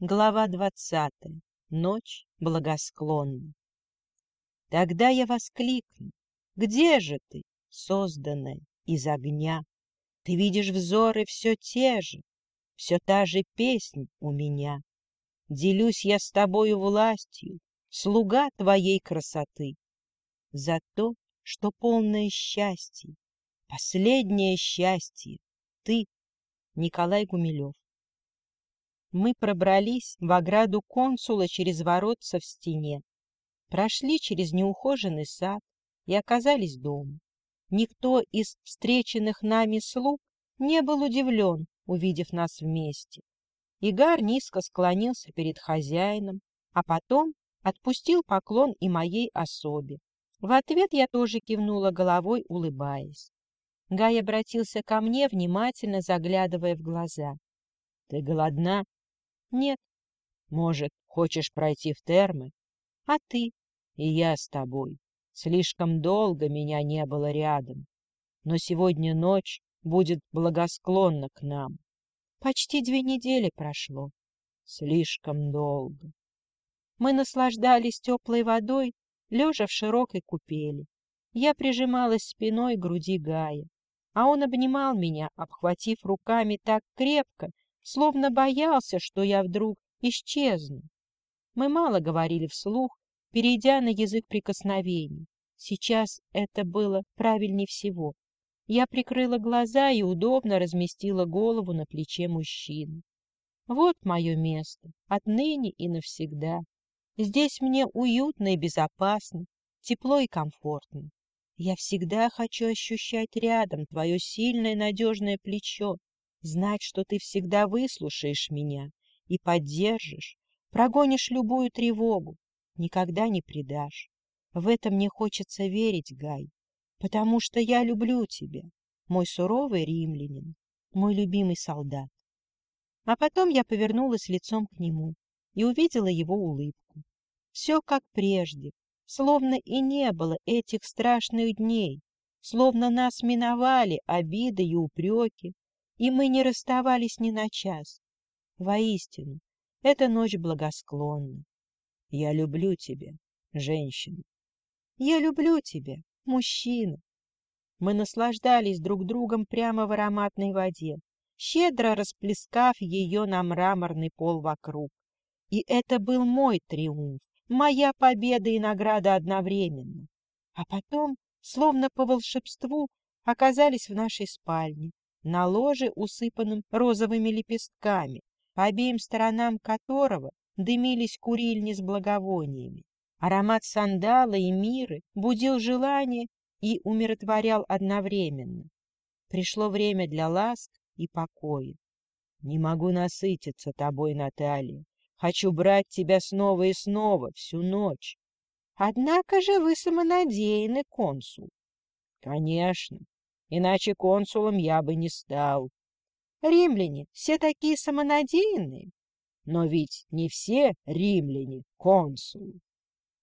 Глава двадцатая. Ночь благосклонна. Тогда я воскликну. Где же ты, созданная из огня? Ты видишь взоры все те же, все та же песнь у меня. Делюсь я с тобою властью, слуга твоей красоты. За то, что полное счастье, последнее счастье, ты, Николай Гумилев. Мы пробрались в ограду консула через воротца в стене, прошли через неухоженный сад и оказались дома. Никто из встреченных нами слуг не был удивлен, увидев нас вместе. Игар низко склонился перед хозяином, а потом отпустил поклон и моей особе. В ответ я тоже кивнула головой, улыбаясь. Гай обратился ко мне, внимательно заглядывая в глаза. — Ты голодна? Нет. Может, хочешь пройти в термы? А ты? И я с тобой. Слишком долго меня не было рядом. Но сегодня ночь будет благосклонна к нам. Почти две недели прошло. Слишком долго. Мы наслаждались теплой водой, лежа в широкой купели. Я прижималась спиной к груди Гая, а он обнимал меня, обхватив руками так крепко, словно боялся, что я вдруг исчезну. Мы мало говорили вслух, перейдя на язык прикосновений. Сейчас это было правильнее всего. Я прикрыла глаза и удобно разместила голову на плече мужчины. Вот мое место, отныне и навсегда. Здесь мне уютно и безопасно, тепло и комфортно. Я всегда хочу ощущать рядом твое сильное надежное плечо, знать, что ты всегда выслушаешь меня и поддержишь, прогонишь любую тревогу, никогда не предашь. В это мне хочется верить, Гай, потому что я люблю тебя, мой суровый римлянин, мой любимый солдат. А потом я повернулась лицом к нему и увидела его улыбку. Все как прежде, словно и не было этих страшных дней, словно нас миновали обиды и упреки, и мы не расставались ни на час. Воистину, эта ночь благосклонна. Я люблю тебя, женщина. Я люблю тебя, мужчина. Мы наслаждались друг другом прямо в ароматной воде, щедро расплескав ее на мраморный пол вокруг. И это был мой триумф, моя победа и награда одновременно. А потом, словно по волшебству, оказались в нашей спальне, на ложе, усыпанном розовыми лепестками, по обеим сторонам которого дымились курильни с благовониями. Аромат сандала и миры будил желание и умиротворял одновременно. Пришло время для ласк и покоя. Не могу насытиться тобой, Наталья. Хочу брать тебя снова и снова, всю ночь. Однако же вы самонадеянный консул. Конечно, иначе консулом я бы не стал. Римляне все такие самонадеянные. Но ведь не все римляне консулы.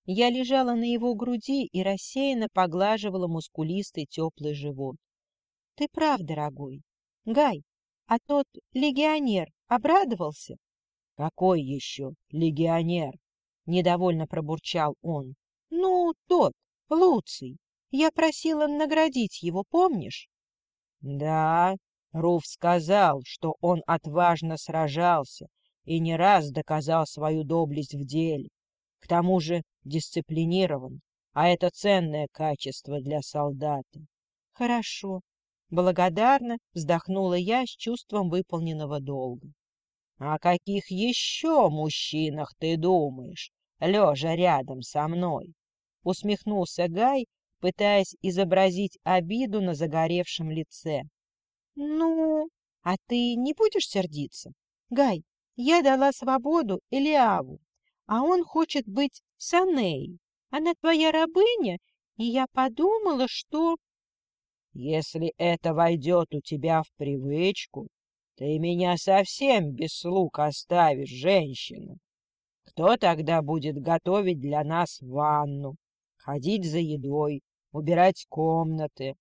Я лежала на его груди и рассеянно поглаживала мускулистый теплый живот. — Ты прав, дорогой. Гай, а тот легионер обрадовался? — Какой еще легионер? — недовольно пробурчал он. — Ну, тот, Луций. Я просила наградить его, помнишь? — Да, Руф сказал, что он отважно сражался и не раз доказал свою доблесть в деле. К тому же дисциплинирован, а это ценное качество для солдата. — Хорошо. Благодарно вздохнула я с чувством выполненного долга. — О каких еще мужчинах ты думаешь, лежа рядом со мной? — усмехнулся Гай, пытаясь изобразить обиду на загоревшем лице. — Ну, а ты не будешь сердиться? Гай, я дала свободу Элиаву, а он хочет быть с Аней. Она твоя рабыня, и я подумала, что... — Если это войдет у тебя в привычку, ты меня совсем без слуг оставишь, женщина. Кто тогда будет готовить для нас ванну, ходить за едой, убирать комнаты.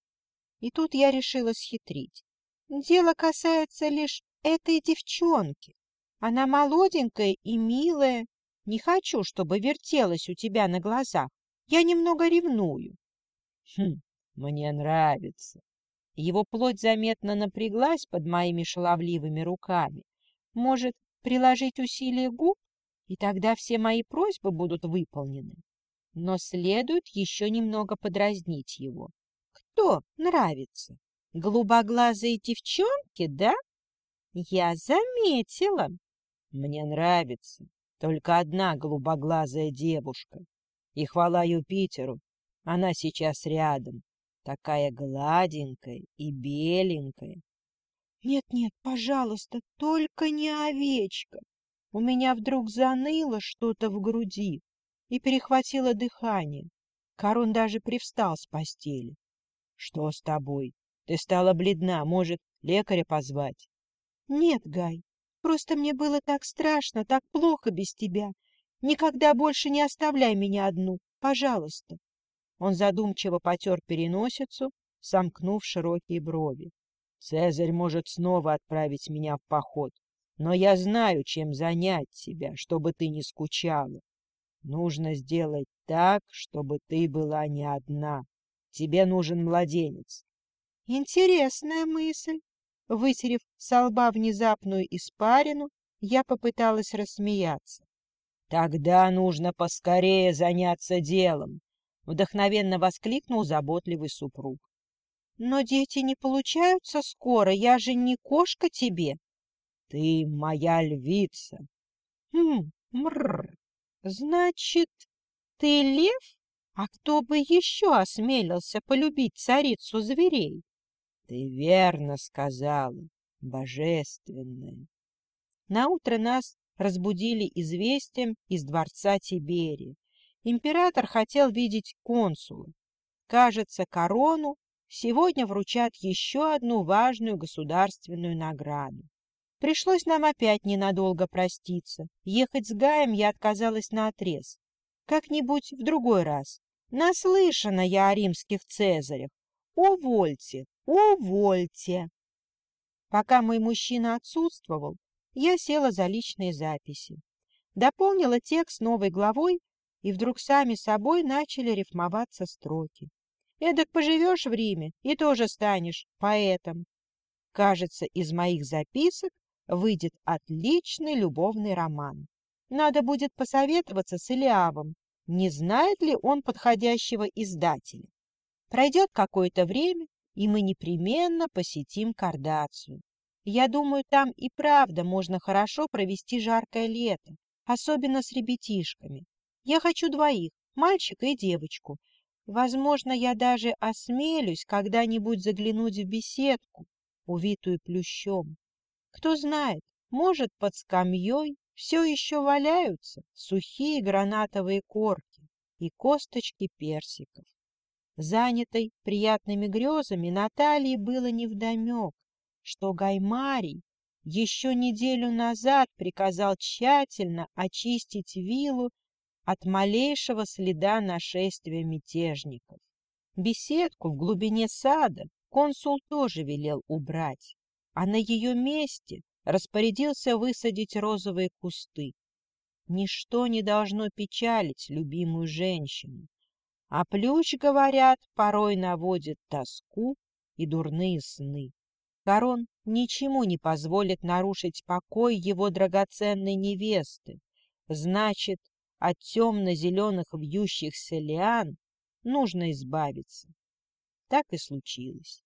И тут я решила схитрить. Дело касается лишь этой девчонки. Она молоденькая и милая. Не хочу, чтобы вертелась у тебя на глазах. Я немного ревную. Хм, мне нравится. Его плоть заметно напряглась под моими шаловливыми руками. Может, приложить усилия губ, и тогда все мои просьбы будут выполнены? Но следует еще немного подразнить его. Кто нравится? Голубоглазые девчонки, да? Я заметила. Мне нравится только одна голубоглазая девушка. И хвала Юпитеру, она сейчас рядом, такая гладенькая и беленькая. Нет-нет, пожалуйста, только не овечка. У меня вдруг заныло что-то в груди и перехватило дыхание. Корон даже привстал с постели. — Что с тобой? Ты стала бледна. Может, лекаря позвать? — Нет, Гай, просто мне было так страшно, так плохо без тебя. Никогда больше не оставляй меня одну, пожалуйста. Он задумчиво потер переносицу, сомкнув широкие брови. Цезарь может снова отправить меня в поход, но я знаю, чем занять тебя, чтобы ты не скучала. Нужно сделать так, чтобы ты была не одна. Тебе нужен младенец. Интересная мысль. Вытерев со лба внезапную испарину, я попыталась рассмеяться. Тогда нужно поскорее заняться делом, вдохновенно воскликнул заботливый супруг. Но дети не получаются скоро, я же не кошка тебе. Ты моя львица. Хм, мрр. Значит, ты лев? А кто бы еще осмелился полюбить царицу зверей? Ты верно сказала, божественная. Наутро нас разбудили известием из дворца Тиберия. Император хотел видеть консула. Кажется, корону сегодня вручат еще одну важную государственную награду. Пришлось нам опять ненадолго проститься. Ехать с Гаем я отказалась наотрез. Как-нибудь в другой раз. Наслышана я о римских цезарях. Увольте, увольте. Пока мой мужчина отсутствовал, я села за личные записи. Дополнила текст новой главой, и вдруг сами собой начали рифмоваться строки. Эдак поживешь в Риме и тоже станешь поэтом. Кажется, из моих записок выйдет отличный любовный роман. Надо будет посоветоваться с Илиавом, не знает ли он подходящего издателя. Пройдет какое-то время, и мы непременно посетим Кардацию. Я думаю, там и правда можно хорошо провести жаркое лето, особенно с ребятишками. Я хочу двоих, мальчика и девочку. Возможно, я даже осмелюсь когда-нибудь заглянуть в беседку, увитую плющом. Кто знает, может, под скамьей все еще валяются сухие гранатовые корки и косточки персиков. Занятой приятными грезами Наталье было невдомек, что Гаймарий еще неделю назад приказал тщательно очистить виллу от малейшего следа нашествия мятежников. Беседку в глубине сада консул тоже велел убрать, а на ее месте распорядился высадить розовые кусты. Ничто не должно печалить любимую женщину, а плющ, говорят, порой наводит тоску и дурные сны. Корон ничему не позволит нарушить покой его драгоценной невесты. Значит, от темно-зеленых вьющихся лиан нужно избавиться. Так и случилось.